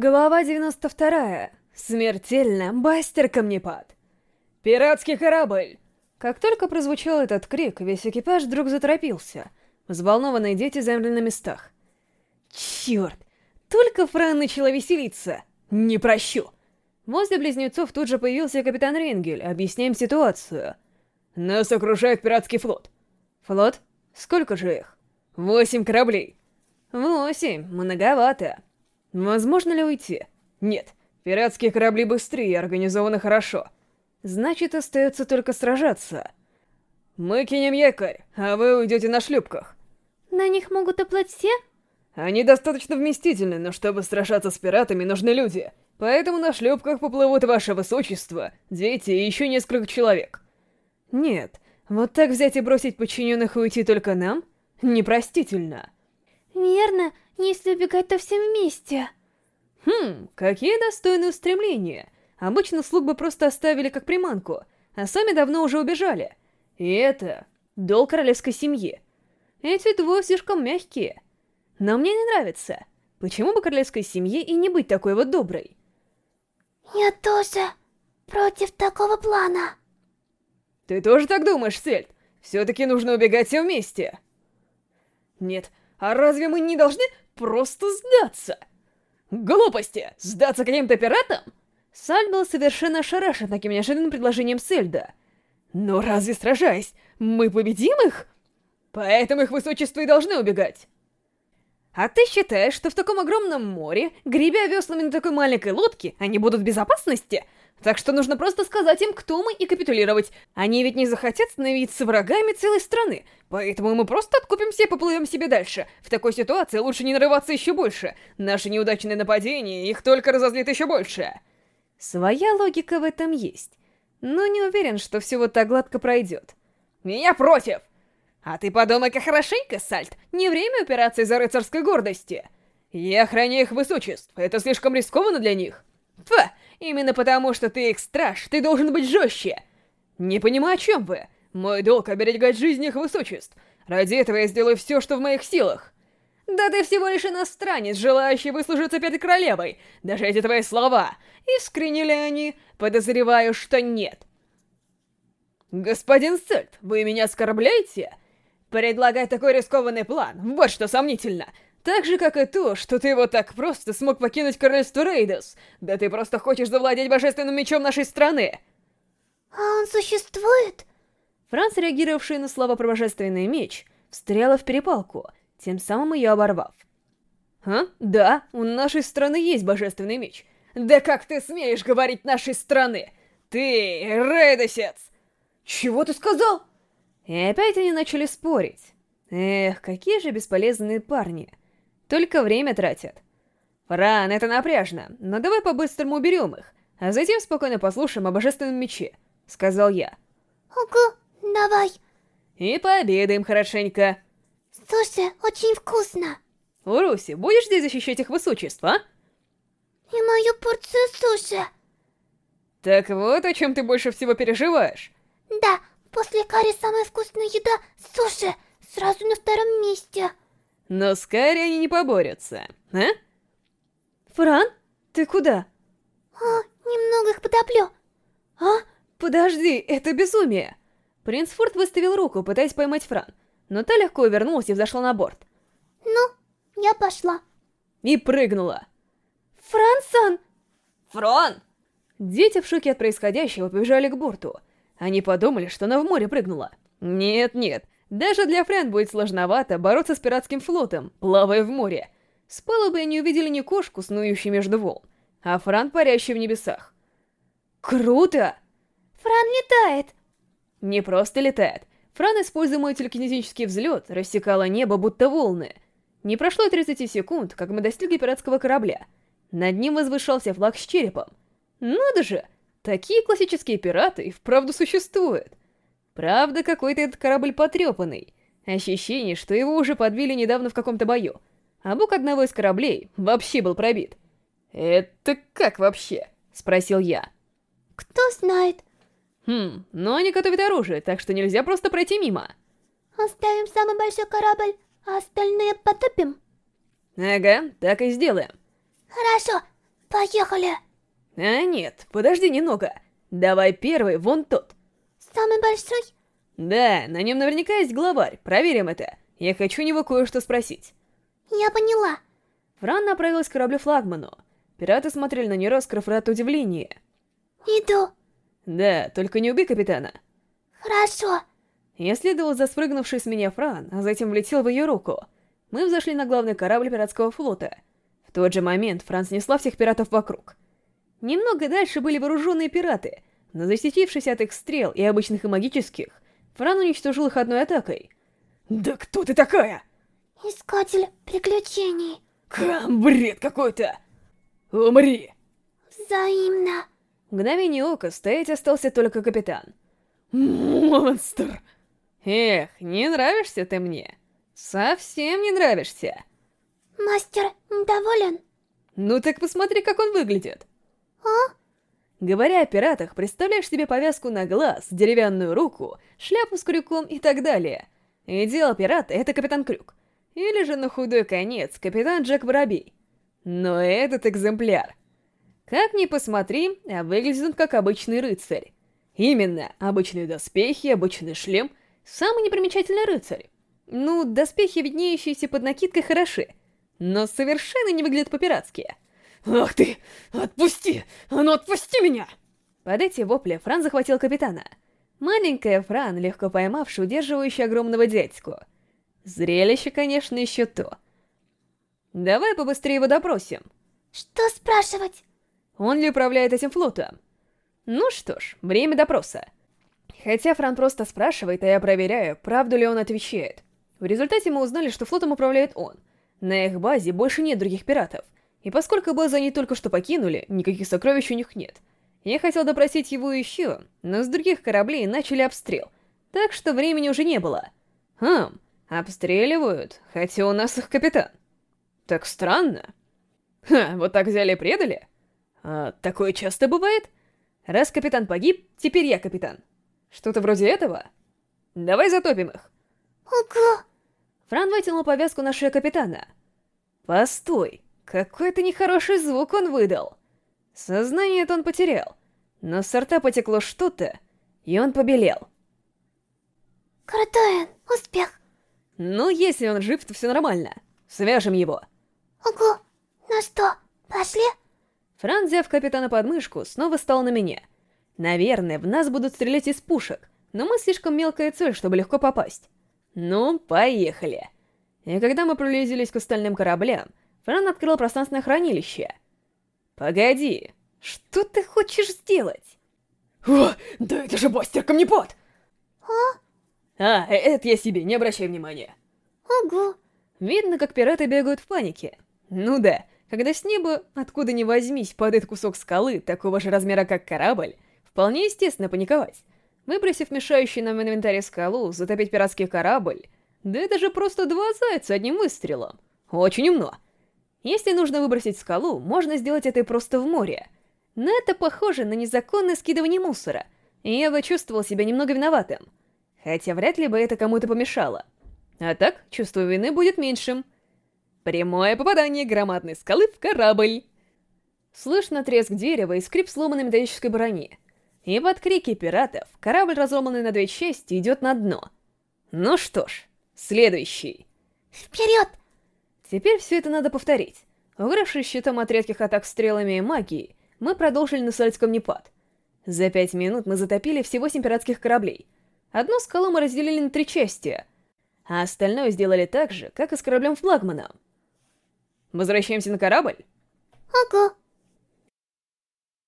Глава 92. Смертельно, бастер камнепад. Пиратский корабль! Как только прозвучал этот крик, весь экипаж вдруг заторопился. Взволнованные дети замерли на местах. Черт! Только Фран начала веселиться. Не прощу! Возле близнецов тут же появился капитан Рингель, объясняем ситуацию. Нас окружает пиратский флот. Флот? Сколько же их? Восемь кораблей. Восемь, многовато. Возможно ли уйти? Нет. Пиратские корабли быстрее и организованы хорошо. Значит, остается только сражаться. Мы кинем якорь, а вы уйдете на шлюпках. На них могут оплатить все? Они достаточно вместительны, но чтобы сражаться с пиратами, нужны люди. Поэтому на шлюпках поплывут ваше высочество, дети и еще несколько человек. Нет, вот так взять и бросить подчиненных и уйти только нам? Непростительно. Верно, если убегать, то все вместе. Хм, какие достойные устремления. Обычно слуг бы просто оставили как приманку, а сами давно уже убежали. И это долг королевской семьи. Эти двое слишком мягкие. Но мне не нравится. Почему бы королевской семье и не быть такой вот доброй? Я тоже против такого плана. Ты тоже так думаешь, Сельд? Все-таки нужно убегать все вместе. Нет, а разве мы не должны просто сдаться? Глупости! Сдаться каким-то пиратам? Саль был совершенно ошарашен таким неожиданным предложением Сельда. Но разве сражаясь, мы победим их? Поэтому их высочество и должны убегать. А ты считаешь, что в таком огромном море, гребя веслами на такой маленькой лодке, они будут в безопасности? Так что нужно просто сказать им, кто мы, и капитулировать. Они ведь не захотят становиться врагами целой страны, поэтому мы просто откупимся и поплывем себе дальше. В такой ситуации лучше не нарываться еще больше. Наше неудачное нападение их только разозлит еще больше. Своя логика в этом есть, но не уверен, что все вот так гладко пройдет. Меня против! А ты подумай-ка хорошенько, Сальт, не время упираться из-за рыцарской гордости. Я охраняю их высочеств, это слишком рискованно для них. Фа! Именно потому, что ты их страж, ты должен быть жестче. Не понимаю, о чем вы. Мой долг оберегать жизнь их высочеств. Ради этого я сделаю все, что в моих силах. Да ты всего лишь иностранец, желающий выслужиться перед королевой. Даже эти твои слова. Искренне ли они? Подозреваю, что нет. Господин Сельт, вы меня оскорбляете? Предлагать такой рискованный план, вот что сомнительно. Так же, как и то, что ты вот так просто смог покинуть королевство Рейдос. Да ты просто хочешь завладеть божественным мечом нашей страны. А он существует? Франц, реагировавший на слова про божественный меч, встряла в перепалку, тем самым ее оборвав. «А? Да, у нашей страны есть божественный меч. Да как ты смеешь говорить нашей страны? Ты, Рейдосец! Чего ты сказал?» И опять они начали спорить. Эх, какие же бесполезные парни. Только время тратят. Фран, это напряжно, но давай по-быстрому уберем их, а затем спокойно послушаем о божественном мече, сказал я. Ого, давай. И пообедаем хорошенько. Слушай, очень вкусно. Уруси, будешь здесь защищать их высочество, а? И мою порцию суши. Так вот, о чем ты больше всего переживаешь. Да, после карри самая вкусная еда — суши, сразу на втором месте. Но с Карри они не поборются, а? Фран, ты куда? А, немного их потоплю. А? Подожди, это безумие. Принц Форд выставил руку, пытаясь поймать Фран, но та легко увернулась и взошла на борт. Ну, я пошла. И прыгнула. Франсон! Фран! Дети в шоке от происходящего побежали к борту. Они подумали, что она в море прыгнула. Нет-нет, даже для Френ будет сложновато бороться с пиратским флотом, плавая в море. С палубы они увидели не кошку, снующую между волн, а Фран, парящий в небесах. Круто! Фран летает! Не просто летает. Фран, используя мой телекинетический взлет, рассекала небо, будто волны. Не прошло и 30 секунд, как мы достигли пиратского корабля. Над ним возвышался флаг с черепом. Надо же! Такие классические пираты и вправду существуют. Правда, какой-то этот корабль потрепанный. Ощущение, что его уже подбили недавно в каком-то бою. А бок одного из кораблей вообще был пробит. «Это как вообще?» — спросил я. «Кто знает?» «Хм, но они готовят оружие, так что нельзя просто пройти мимо». «Оставим самый большой корабль, а остальные потопим?» «Ага, так и сделаем». «Хорошо, Поехали. А нет, подожди немного. Давай первый, вон тот. Самый большой? Да, на нем наверняка есть главарь, проверим это. Я хочу у него кое-что спросить. Я поняла. Фран направилась к кораблю-флагману. Пираты смотрели на нее, раскрыв рот удивления. Иду. Да, только не убей капитана. Хорошо. Я следовал за спрыгнувшей с меня Фран, а затем влетел в ее руку. Мы взошли на главный корабль пиратского флота. В тот же момент Фран снесла всех пиратов вокруг. Немного дальше были вооруженные пираты, но защитившись от их стрел и обычных и магических, Фран уничтожил их одной атакой. «Да кто ты такая?» Искатель приключений. Хам, бред какой-то! Умри! Взаимно. В мгновение ока стоять остался только капитан. Монстр! Эх, не нравишься ты мне. Совсем не нравишься. Мастер доволен? Ну так посмотри, как он выглядит. А? Говоря о пиратах, представляешь себе повязку на глаз, деревянную руку, шляпу с крюком и так далее. Идеал пирата — это капитан Крюк. Или же на худой конец капитан Джек Воробей. Но этот экземпляр. Как ни посмотри, а выглядит он как обычный рыцарь. Именно, обычные доспехи, обычный шлем. Самый непримечательный рыцарь. Ну, доспехи, виднеющиеся под накидкой, хороши. Но совершенно не выглядят по-пиратски. «Ах ты! Отпусти! А ну отпусти меня!» Под эти вопли Фран захватил капитана. Маленькая Фран, легко поймавшая удерживающая огромного дядьку. Зрелище, конечно, еще то. Давай побыстрее его допросим. Что спрашивать? Он ли управляет этим флотом? Ну что ж, время допроса. Хотя Фран просто спрашивает, а я проверяю, правду ли он отвечает. В результате мы узнали, что флотом управляет он. На их базе больше нет других пиратов. И поскольку базу они только что покинули, никаких сокровищ у них нет. Я хотел допросить его еще, но с других кораблей начали обстрел, так что времени уже не было. Хм, обстреливают, хотя у нас их капитан. Так странно. Ха, вот так взяли и предали? А такое часто бывает? Раз капитан погиб, теперь я капитан. Что-то вроде этого? Давай затопим их. Ого! Фран вытянул повязку на шею капитана. Постой, какой-то нехороший звук он выдал. Сознание это он потерял, но с рта потекло что-то, и он побелел. Крутой он, успех. Ну, если он жив, то все нормально. Свяжем его. Ого, ну что, пошли? Фран, взяв капитана под мышку, снова стал на меня. Наверное, в нас будут стрелять из пушек, но мы слишком мелкая цель, чтобы легко попасть. Ну, поехали. И когда мы приблизились к остальным кораблям, Фран открыл пространственное хранилище. Погоди, что ты хочешь сделать? О, да это же бастер камнепад! А? А, это я себе, не обращай внимания. Ого. Видно, как пираты бегают в панике. Ну да, когда с неба, откуда ни возьмись, падает кусок скалы, такого же размера, как корабль, вполне естественно паниковать. Выбросив мешающий нам в инвентаре скалу, затопить пиратский корабль, да это же просто два зайца одним выстрелом. Очень умно. Если нужно выбросить скалу, можно сделать это и просто в море. Но это похоже на незаконное скидывание мусора, и я бы чувствовал себя немного виноватым. Хотя вряд ли бы это кому-то помешало. А так, чувство вины будет меньшим. Прямое попадание громадной скалы в корабль. Слышно треск дерева и скрип сломанной металлической брони. И под крики пиратов корабль, разломанный на две части, идет на дно. Ну что ж, следующий. Вперед! Теперь все это надо повторить. Угравшись щитом от редких атак стрелами и магией, мы продолжили насылать камнепад. За пять минут мы затопили все восемь пиратских кораблей. Одну скалу мы разделили на три части, а остальное сделали так же, как и с кораблем-флагманом. Возвращаемся на корабль? Ого.